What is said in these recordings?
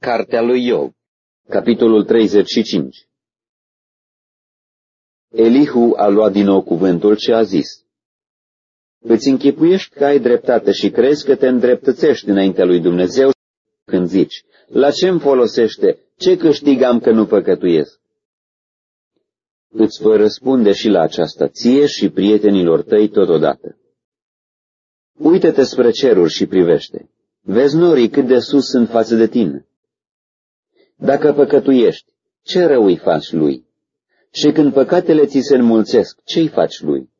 Cartea lui Iov, capitolul 35 Elihu a luat din nou cuvântul și a zis, Îți închipuiești că ai dreptate și crezi că te îndreptățești înaintea lui Dumnezeu când zici, la ce îmi folosește, ce câștigam că nu păcătuiesc? Îți voi răspunde și la aceasta, ție și prietenilor tăi totodată. Uită-te spre ceruri și privește. Vezi norii cât de sus sunt față de tine. Dacă păcătuiești, ce rău îi faci lui? Și când păcatele ți se înmulțesc, ce-i faci lui?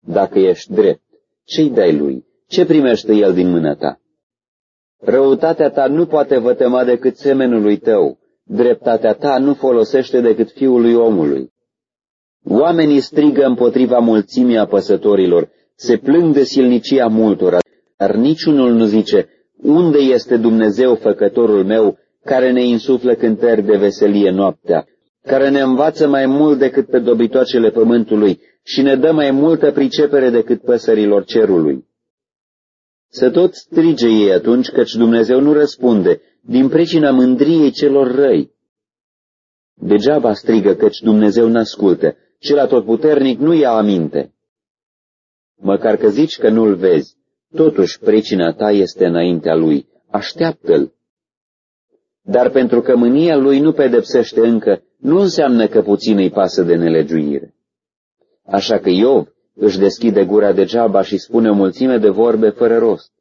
Dacă ești drept, ce-i dai lui? Ce primește el din mâna ta? Răutatea ta nu poate vătăma decât semenului tău, dreptatea ta nu folosește decât fiului omului. Oamenii strigă împotriva mulțimii apăsătorilor, se plâng de silnicia multora, dar niciunul nu zice, unde este Dumnezeu făcătorul meu, care ne insuflă cântări de veselie noaptea, care ne învață mai mult decât pe dobitoacele pământului și ne dă mai multă pricepere decât păsărilor cerului. Să tot strige ei atunci, căci Dumnezeu nu răspunde, din pricina mândriei celor răi. Degeaba strigă, căci Dumnezeu n-ascultă, cel atotputernic nu ia aminte. Măcar că zici că nu-l vezi, totuși pricina ta este înaintea lui, așteaptă-l. Dar pentru că mânia lui nu pedepsește încă, nu înseamnă că puțin îi pasă de nelegiuire. Așa că Iov își deschide gura degeaba și spune o mulțime de vorbe fără rost.